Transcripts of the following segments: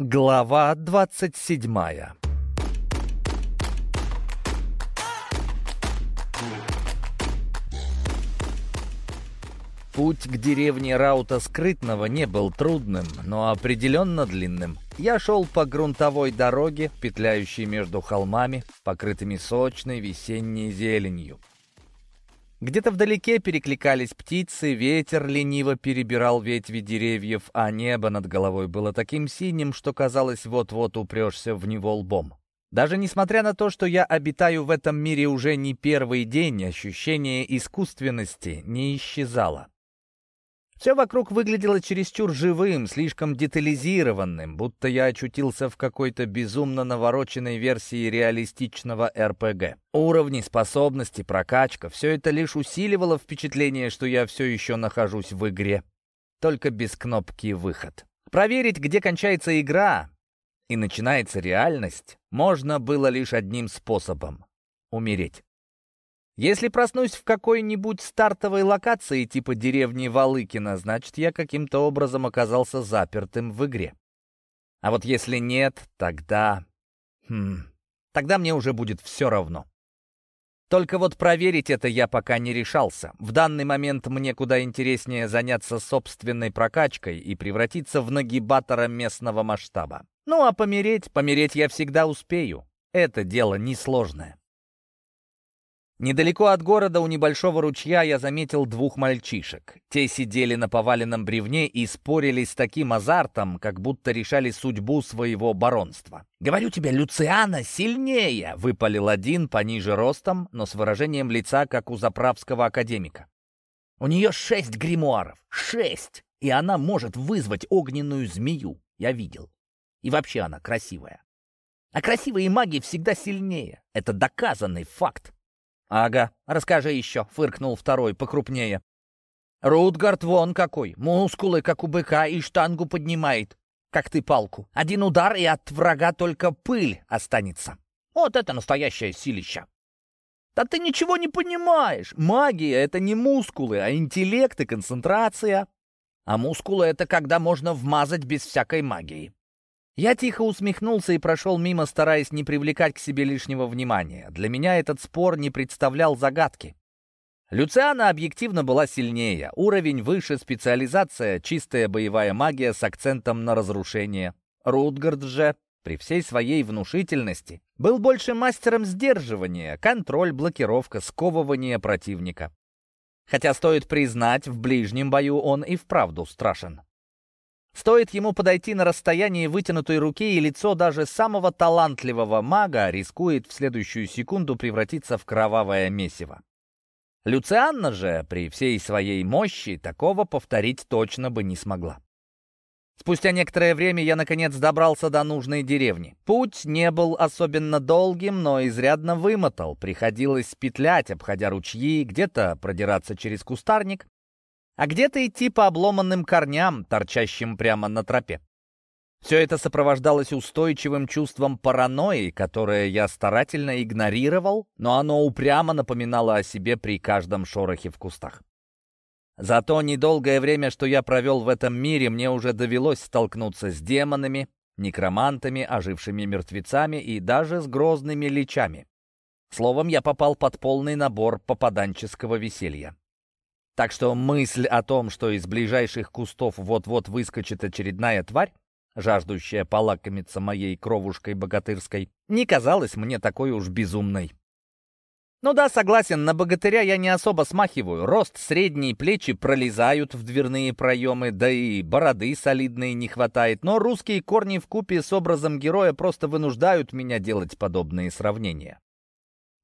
Глава двадцать седьмая Путь к деревне Раута Скрытного не был трудным, но определенно длинным. Я шел по грунтовой дороге, петляющей между холмами, покрытыми сочной весенней зеленью. Где-то вдалеке перекликались птицы, ветер лениво перебирал ветви деревьев, а небо над головой было таким синим, что казалось, вот-вот упрешься в него лбом. Даже несмотря на то, что я обитаю в этом мире уже не первый день, ощущение искусственности не исчезало. Все вокруг выглядело чересчур живым, слишком детализированным, будто я очутился в какой-то безумно навороченной версии реалистичного РПГ. Уровни, способности, прокачка — все это лишь усиливало впечатление, что я все еще нахожусь в игре. Только без кнопки «Выход». Проверить, где кончается игра и начинается реальность, можно было лишь одним способом — умереть. Если проснусь в какой-нибудь стартовой локации типа деревни Валыкина, значит, я каким-то образом оказался запертым в игре. А вот если нет, тогда... Хм... Тогда мне уже будет все равно. Только вот проверить это я пока не решался. В данный момент мне куда интереснее заняться собственной прокачкой и превратиться в нагибатора местного масштаба. Ну а помереть, помереть я всегда успею. Это дело несложное. Недалеко от города у небольшого ручья я заметил двух мальчишек. Те сидели на поваленном бревне и спорили с таким азартом, как будто решали судьбу своего баронства. «Говорю тебе, Люциана сильнее!» — выпалил один, пониже ростом, но с выражением лица, как у заправского академика. «У нее шесть гримуаров! Шесть! И она может вызвать огненную змею, я видел. И вообще она красивая. А красивые маги всегда сильнее. Это доказанный факт. «Ага, расскажи еще», — фыркнул второй, покрупнее. «Рутгард вон какой, мускулы, как у быка, и штангу поднимает, как ты палку. Один удар, и от врага только пыль останется. Вот это настоящее силище!» «Да ты ничего не понимаешь! Магия — это не мускулы, а интеллект и концентрация. А мускулы — это когда можно вмазать без всякой магии. Я тихо усмехнулся и прошел мимо, стараясь не привлекать к себе лишнего внимания. Для меня этот спор не представлял загадки. Люциана объективно была сильнее, уровень выше, специализация, чистая боевая магия с акцентом на разрушение. Рутгард же, при всей своей внушительности, был больше мастером сдерживания, контроль, блокировка, сковывание противника. Хотя, стоит признать, в ближнем бою он и вправду страшен. Стоит ему подойти на расстояние вытянутой руки, и лицо даже самого талантливого мага рискует в следующую секунду превратиться в кровавое месиво. Люцианна же, при всей своей мощи, такого повторить точно бы не смогла. Спустя некоторое время я, наконец, добрался до нужной деревни. Путь не был особенно долгим, но изрядно вымотал. Приходилось петлять, обходя ручьи, где-то продираться через кустарник, а где-то идти по обломанным корням, торчащим прямо на тропе. Все это сопровождалось устойчивым чувством паранойи, которое я старательно игнорировал, но оно упрямо напоминало о себе при каждом шорохе в кустах. За то недолгое время, что я провел в этом мире, мне уже довелось столкнуться с демонами, некромантами, ожившими мертвецами и даже с грозными личами. Словом, я попал под полный набор попаданческого веселья. Так что мысль о том, что из ближайших кустов вот-вот выскочит очередная тварь, жаждущая полакомиться моей кровушкой богатырской, не казалась мне такой уж безумной. Ну да, согласен, на богатыря я не особо смахиваю. Рост средние плечи пролезают в дверные проемы, да и бороды солидной не хватает. Но русские корни в купе с образом героя просто вынуждают меня делать подобные сравнения.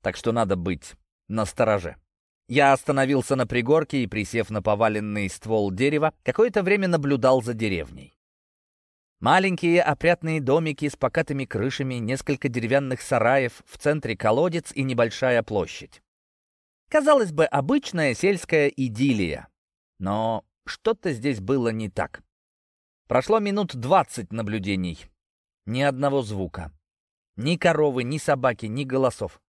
Так что надо быть настороже. Я остановился на пригорке и, присев на поваленный ствол дерева, какое-то время наблюдал за деревней. Маленькие опрятные домики с покатыми крышами, несколько деревянных сараев, в центре колодец и небольшая площадь. Казалось бы, обычная сельская идиллия. Но что-то здесь было не так. Прошло минут двадцать наблюдений. Ни одного звука. Ни коровы, ни собаки, ни голосов.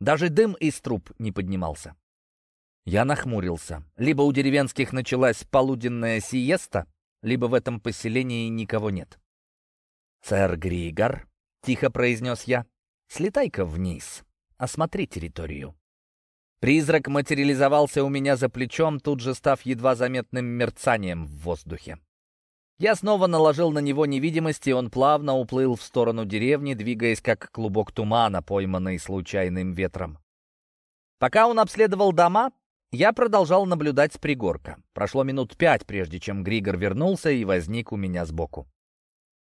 Даже дым из труб не поднимался. Я нахмурился. Либо у деревенских началась полуденная сиеста, либо в этом поселении никого нет. «Сэр Григор», — тихо произнес я, — «слетай-ка вниз, осмотри территорию». Призрак материализовался у меня за плечом, тут же став едва заметным мерцанием в воздухе. Я снова наложил на него невидимость, и он плавно уплыл в сторону деревни, двигаясь как клубок тумана, пойманный случайным ветром. Пока он обследовал дома, я продолжал наблюдать с пригорка. Прошло минут пять, прежде чем Григор вернулся и возник у меня сбоку.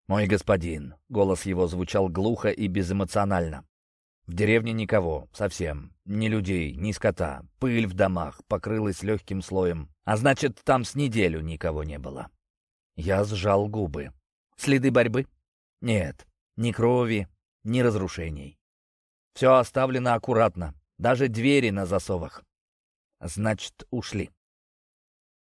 «Мой господин», — голос его звучал глухо и безэмоционально. «В деревне никого, совсем. Ни людей, ни скота. Пыль в домах покрылась легким слоем. А значит, там с неделю никого не было». Я сжал губы. «Следы борьбы?» «Нет, ни крови, ни разрушений. Все оставлено аккуратно, даже двери на засовах. Значит, ушли.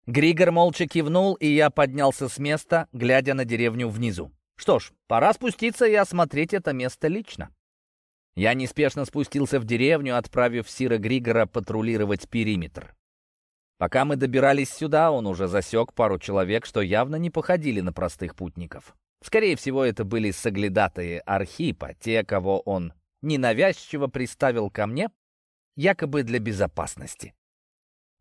Григор молча кивнул, и я поднялся с места, глядя на деревню внизу. Что ж, пора спуститься и осмотреть это место лично. Я неспешно спустился в деревню, отправив Сира Григора патрулировать периметр. Пока мы добирались сюда, он уже засек пару человек, что явно не походили на простых путников. Скорее всего, это были соглядатые Архипа, те, кого он ненавязчиво приставил ко мне якобы для безопасности.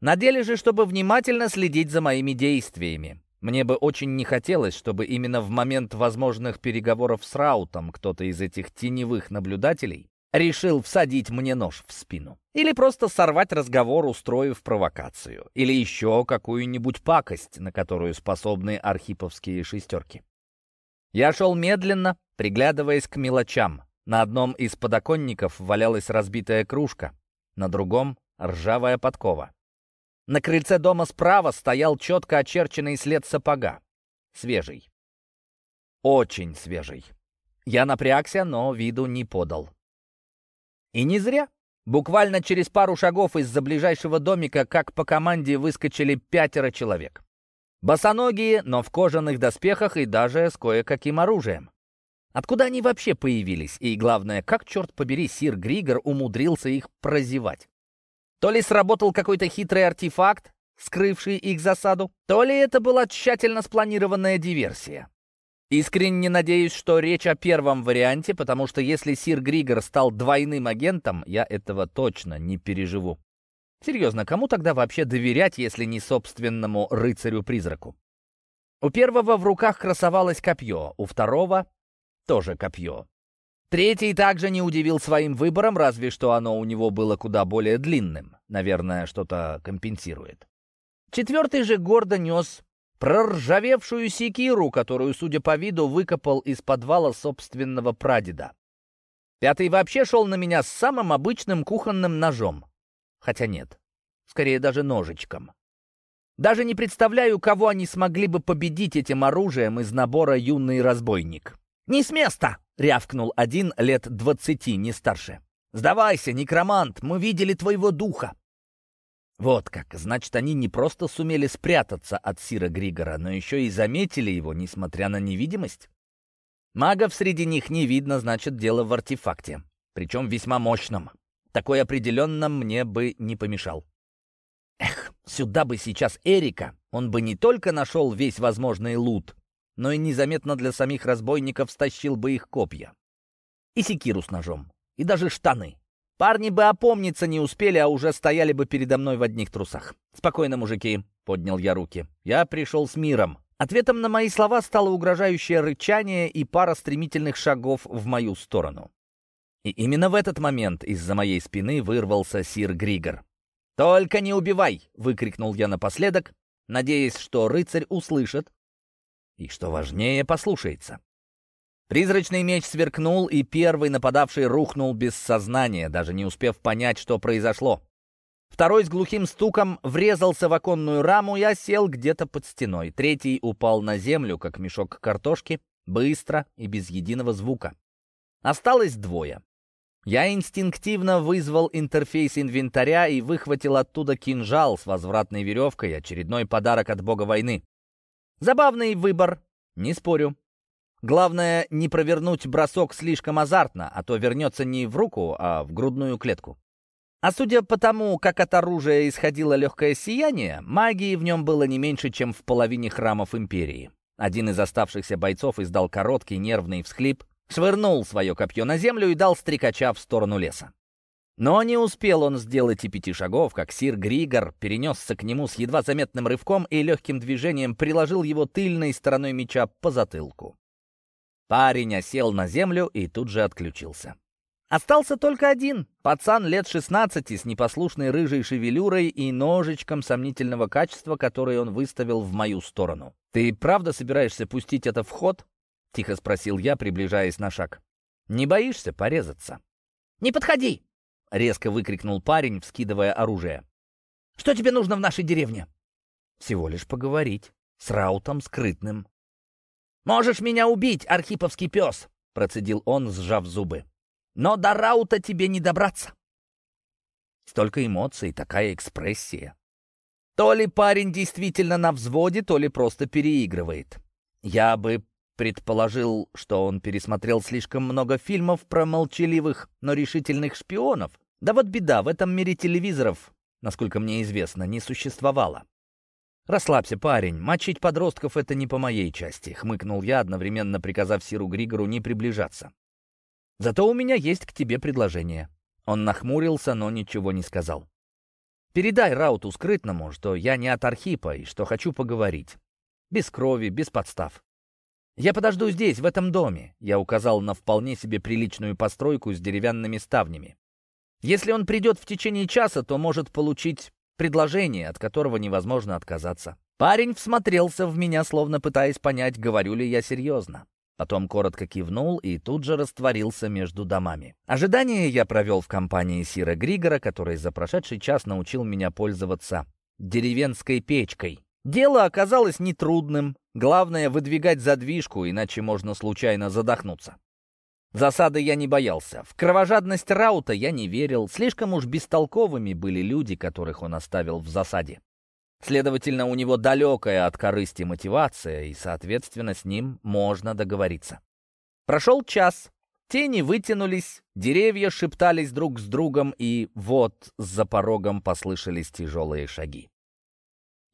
На деле же, чтобы внимательно следить за моими действиями. Мне бы очень не хотелось, чтобы именно в момент возможных переговоров с Раутом кто-то из этих теневых наблюдателей решил всадить мне нож в спину. Или просто сорвать разговор, устроив провокацию. Или еще какую-нибудь пакость, на которую способны архиповские шестерки. Я шел медленно, приглядываясь к мелочам. На одном из подоконников валялась разбитая кружка на другом — ржавая подкова. На крыльце дома справа стоял четко очерченный след сапога. Свежий. Очень свежий. Я напрягся, но виду не подал. И не зря. Буквально через пару шагов из-за ближайшего домика, как по команде, выскочили пятеро человек. Босоногие, но в кожаных доспехах и даже с кое-каким оружием. Откуда они вообще появились? И главное, как, черт побери, сир Григор умудрился их прозевать? То ли сработал какой-то хитрый артефакт, скрывший их засаду, то ли это была тщательно спланированная диверсия. Искренне надеюсь, что речь о первом варианте, потому что если сир Григор стал двойным агентом, я этого точно не переживу. Серьезно, кому тогда вообще доверять, если не собственному рыцарю-призраку? У первого в руках красовалось копье, у второго тоже копье. Третий также не удивил своим выбором, разве что оно у него было куда более длинным. Наверное, что-то компенсирует. Четвертый же гордо нес проржавевшую секиру, которую, судя по виду, выкопал из подвала собственного прадеда. Пятый вообще шел на меня с самым обычным кухонным ножом. Хотя нет, скорее даже ножичком. Даже не представляю, кого они смогли бы победить этим оружием из набора «Юный разбойник». «Не с места!» — рявкнул один лет двадцати, не старше. «Сдавайся, некромант, мы видели твоего духа!» Вот как, значит, они не просто сумели спрятаться от Сира Григора, но еще и заметили его, несмотря на невидимость. Магов среди них не видно, значит, дело в артефакте, причем весьма мощном. Такой определенно мне бы не помешал. Эх, сюда бы сейчас Эрика, он бы не только нашел весь возможный лут, но и незаметно для самих разбойников стащил бы их копья. И секиру с ножом, и даже штаны. Парни бы опомниться не успели, а уже стояли бы передо мной в одних трусах. «Спокойно, мужики», — поднял я руки. «Я пришел с миром». Ответом на мои слова стало угрожающее рычание и пара стремительных шагов в мою сторону. И именно в этот момент из-за моей спины вырвался сир Григор. «Только не убивай!» — выкрикнул я напоследок, надеясь, что рыцарь услышит и, что важнее, послушается. Призрачный меч сверкнул, и первый нападавший рухнул без сознания, даже не успев понять, что произошло. Второй с глухим стуком врезался в оконную раму и осел где-то под стеной. Третий упал на землю, как мешок картошки, быстро и без единого звука. Осталось двое. Я инстинктивно вызвал интерфейс инвентаря и выхватил оттуда кинжал с возвратной веревкой, очередной подарок от бога войны. Забавный выбор, не спорю. Главное, не провернуть бросок слишком азартно, а то вернется не в руку, а в грудную клетку. А судя по тому, как от оружия исходило легкое сияние, магии в нем было не меньше, чем в половине храмов Империи. Один из оставшихся бойцов издал короткий нервный всхлип, швырнул свое копье на землю и дал стрекача в сторону леса. Но не успел он сделать и пяти шагов, как сир Григор перенесся к нему с едва заметным рывком и легким движением приложил его тыльной стороной меча по затылку. Парень осел на землю и тут же отключился. Остался только один, пацан лет 16 с непослушной рыжей шевелюрой и ножичком сомнительного качества, который он выставил в мою сторону. «Ты правда собираешься пустить это в ход?» — тихо спросил я, приближаясь на шаг. «Не боишься порезаться?» «Не подходи!» — резко выкрикнул парень, вскидывая оружие. «Что тебе нужно в нашей деревне?» «Всего лишь поговорить. С Раутом скрытным». «Можешь меня убить, архиповский пес!» — процедил он, сжав зубы. Но до Раута тебе не добраться. Столько эмоций, такая экспрессия. То ли парень действительно на взводе, то ли просто переигрывает. Я бы предположил, что он пересмотрел слишком много фильмов про молчаливых, но решительных шпионов. Да вот беда, в этом мире телевизоров, насколько мне известно, не существовало. «Расслабься, парень, мочить подростков — это не по моей части», — хмыкнул я, одновременно приказав Сиру Григору не приближаться. Зато у меня есть к тебе предложение». Он нахмурился, но ничего не сказал. «Передай Рауту скрытному, что я не от Архипа и что хочу поговорить. Без крови, без подстав. Я подожду здесь, в этом доме», — я указал на вполне себе приличную постройку с деревянными ставнями. «Если он придет в течение часа, то может получить предложение, от которого невозможно отказаться». Парень всмотрелся в меня, словно пытаясь понять, говорю ли я серьезно. Потом коротко кивнул и тут же растворился между домами. Ожидание я провел в компании Сира Григора, который за прошедший час научил меня пользоваться деревенской печкой. Дело оказалось нетрудным. Главное — выдвигать задвижку, иначе можно случайно задохнуться. Засады я не боялся. В кровожадность Раута я не верил. Слишком уж бестолковыми были люди, которых он оставил в засаде. Следовательно, у него далекая от корысти мотивация, и, соответственно, с ним можно договориться. Прошел час, тени вытянулись, деревья шептались друг с другом, и вот за порогом послышались тяжелые шаги.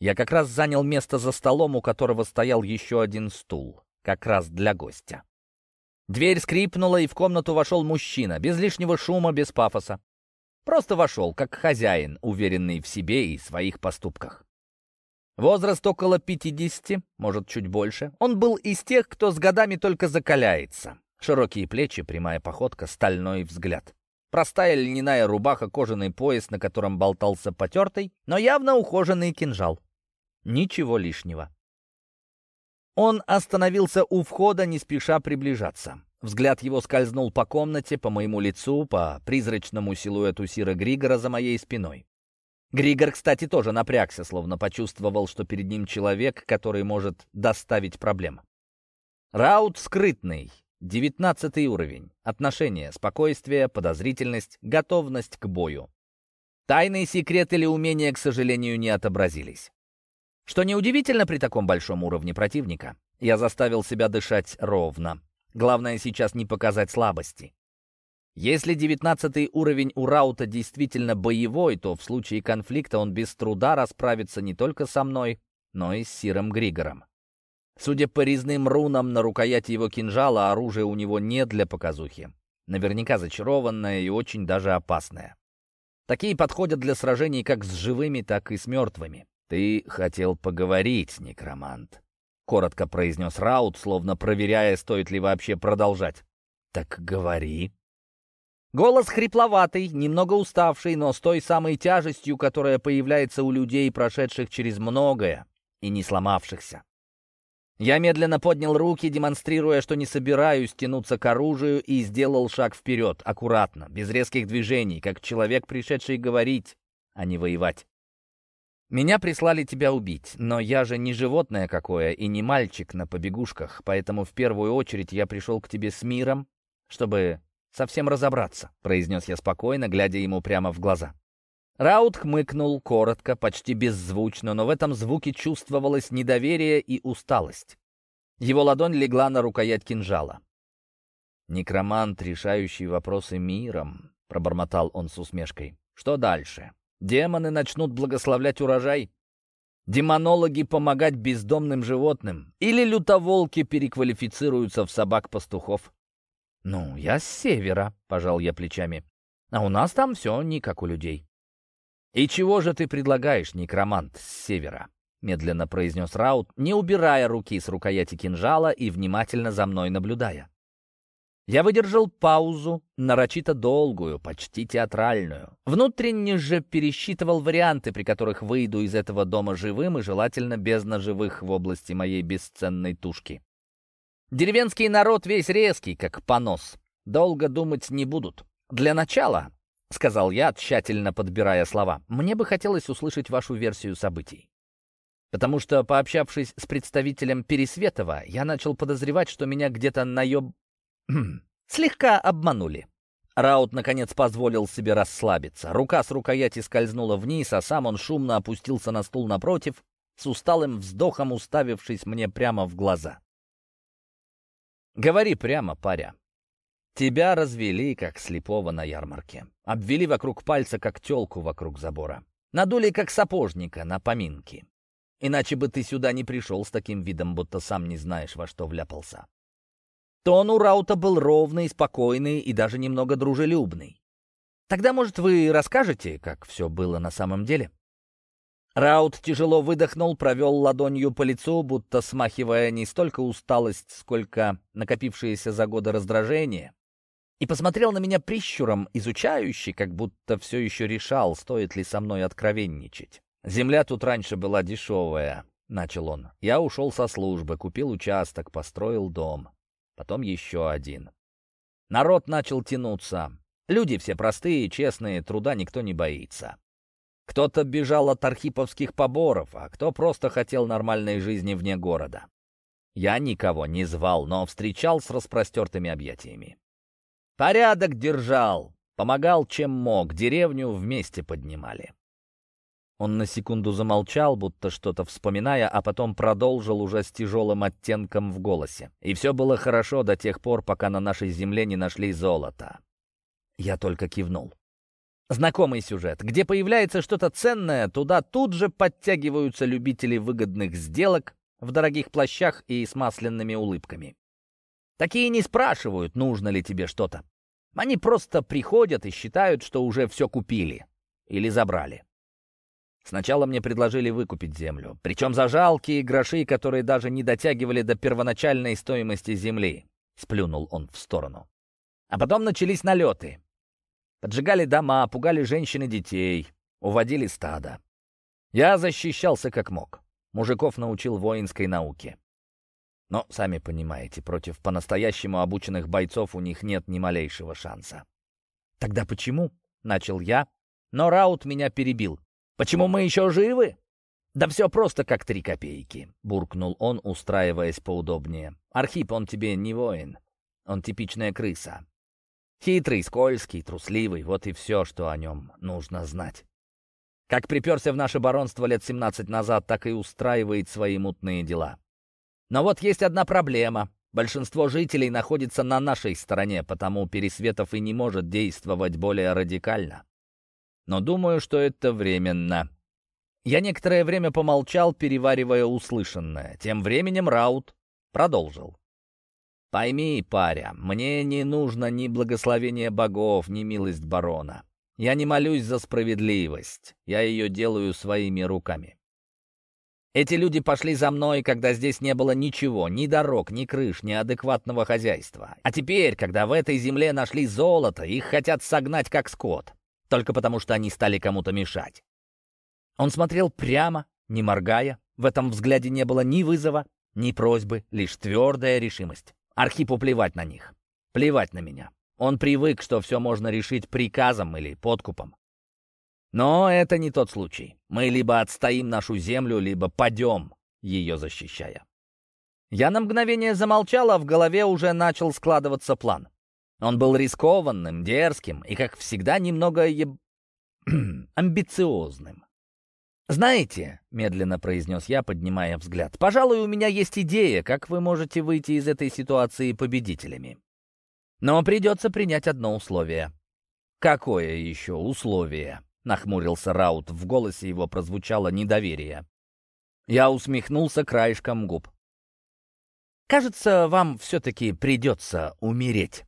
Я как раз занял место за столом, у которого стоял еще один стул, как раз для гостя. Дверь скрипнула, и в комнату вошел мужчина, без лишнего шума, без пафоса. Просто вошел, как хозяин, уверенный в себе и своих поступках. Возраст около 50, может, чуть больше. Он был из тех, кто с годами только закаляется. Широкие плечи, прямая походка, стальной взгляд. Простая льняная рубаха, кожаный пояс, на котором болтался потертый, но явно ухоженный кинжал. Ничего лишнего. Он остановился у входа, не спеша приближаться. Взгляд его скользнул по комнате, по моему лицу, по призрачному силуэту Сира Григора за моей спиной. Григор, кстати, тоже напрягся, словно почувствовал, что перед ним человек, который может доставить проблем. Раут скрытный, девятнадцатый уровень. Отношения, спокойствие, подозрительность, готовность к бою. Тайный секрет или умения, к сожалению, не отобразились. Что неудивительно при таком большом уровне противника. Я заставил себя дышать ровно. Главное сейчас не показать слабости. Если девятнадцатый уровень у Раута действительно боевой, то в случае конфликта он без труда расправится не только со мной, но и с Сиром Григором. Судя по резным рунам на рукояти его кинжала, оружие у него не для показухи. Наверняка зачарованное и очень даже опасное. Такие подходят для сражений как с живыми, так и с мертвыми. «Ты хотел поговорить, некромант», — коротко произнес Раут, словно проверяя, стоит ли вообще продолжать. «Так говори», Голос хрипловатый, немного уставший, но с той самой тяжестью, которая появляется у людей, прошедших через многое и не сломавшихся. Я медленно поднял руки, демонстрируя, что не собираюсь тянуться к оружию, и сделал шаг вперед, аккуратно, без резких движений, как человек, пришедший говорить, а не воевать. Меня прислали тебя убить, но я же не животное какое и не мальчик на побегушках, поэтому в первую очередь я пришел к тебе с миром, чтобы совсем разобраться», — произнес я спокойно, глядя ему прямо в глаза. Раут хмыкнул коротко, почти беззвучно, но в этом звуке чувствовалось недоверие и усталость. Его ладонь легла на рукоять кинжала. «Некромант, решающий вопросы миром», — пробормотал он с усмешкой. «Что дальше? Демоны начнут благословлять урожай?» Демонологи помогать бездомным животным? Или лютоволки переквалифицируются в собак-пастухов? «Ну, я с севера», — пожал я плечами. «А у нас там все не как у людей». «И чего же ты предлагаешь, некромант с севера?» — медленно произнес Раут, не убирая руки с рукояти кинжала и внимательно за мной наблюдая. Я выдержал паузу, нарочито долгую, почти театральную. Внутренне же пересчитывал варианты, при которых выйду из этого дома живым и желательно без ножевых в области моей бесценной тушки. Деревенский народ весь резкий, как понос. Долго думать не будут. Для начала, — сказал я, тщательно подбирая слова, — мне бы хотелось услышать вашу версию событий. Потому что, пообщавшись с представителем Пересветова, я начал подозревать, что меня где-то наеб... слегка обманули. Раут, наконец, позволил себе расслабиться. Рука с рукояти скользнула вниз, а сам он шумно опустился на стул напротив, с усталым вздохом уставившись мне прямо в глаза. Говори прямо, паря. Тебя развели, как слепого на ярмарке. Обвели вокруг пальца, как телку вокруг забора. Надули, как сапожника, на поминки. Иначе бы ты сюда не пришел с таким видом, будто сам не знаешь, во что вляпался. Тон у Раута был ровный, спокойный и даже немного дружелюбный. Тогда, может, вы расскажете, как все было на самом деле? Раут тяжело выдохнул, провел ладонью по лицу, будто смахивая не столько усталость, сколько накопившееся за годы раздражение, и посмотрел на меня прищуром, изучающий, как будто все еще решал, стоит ли со мной откровенничать. «Земля тут раньше была дешевая», — начал он. «Я ушел со службы, купил участок, построил дом. Потом еще один. Народ начал тянуться. Люди все простые, честные, труда никто не боится. Кто-то бежал от архиповских поборов, а кто просто хотел нормальной жизни вне города. Я никого не звал, но встречал с распростертыми объятиями. Порядок держал, помогал чем мог, деревню вместе поднимали. Он на секунду замолчал, будто что-то вспоминая, а потом продолжил уже с тяжелым оттенком в голосе. И все было хорошо до тех пор, пока на нашей земле не нашли золото. Я только кивнул. Знакомый сюжет. Где появляется что-то ценное, туда тут же подтягиваются любители выгодных сделок в дорогих плащах и с масляными улыбками. Такие не спрашивают, нужно ли тебе что-то. Они просто приходят и считают, что уже все купили или забрали. Сначала мне предложили выкупить землю, причем за жалкие гроши, которые даже не дотягивали до первоначальной стоимости земли. Сплюнул он в сторону. А потом начались налеты. Поджигали дома, пугали женщин и детей, уводили стадо. Я защищался как мог. Мужиков научил воинской науке. Но, сами понимаете, против по-настоящему обученных бойцов у них нет ни малейшего шанса. «Тогда почему?» — начал я, но Раут меня перебил. «Почему мы еще живы?» «Да все просто как три копейки», — буркнул он, устраиваясь поудобнее. «Архип, он тебе не воин. Он типичная крыса. Хитрый, скользкий, трусливый, вот и все, что о нем нужно знать. Как приперся в наше баронство лет 17 назад, так и устраивает свои мутные дела. Но вот есть одна проблема. Большинство жителей находится на нашей стороне, потому Пересветов и не может действовать более радикально. Но думаю, что это временно. Я некоторое время помолчал, переваривая услышанное. Тем временем Раут продолжил. Пойми, паря, мне не нужно ни благословение богов, ни милость барона. Я не молюсь за справедливость, я ее делаю своими руками. Эти люди пошли за мной, когда здесь не было ничего, ни дорог, ни крыш, ни адекватного хозяйства. А теперь, когда в этой земле нашли золото, их хотят согнать как скот, только потому что они стали кому-то мешать. Он смотрел прямо, не моргая. В этом взгляде не было ни вызова, ни просьбы, лишь твердая решимость. Архипу плевать на них. Плевать на меня. Он привык, что все можно решить приказом или подкупом. Но это не тот случай. Мы либо отстоим нашу землю, либо падем, ее защищая. Я на мгновение замолчал, а в голове уже начал складываться план. Он был рискованным, дерзким и, как всегда, немного еб... амбициозным. «Знаете», — медленно произнес я, поднимая взгляд, «пожалуй, у меня есть идея, как вы можете выйти из этой ситуации победителями. Но придется принять одно условие». «Какое еще условие?» — нахмурился Раут. В голосе его прозвучало недоверие. Я усмехнулся краешком губ. «Кажется, вам все-таки придется умереть».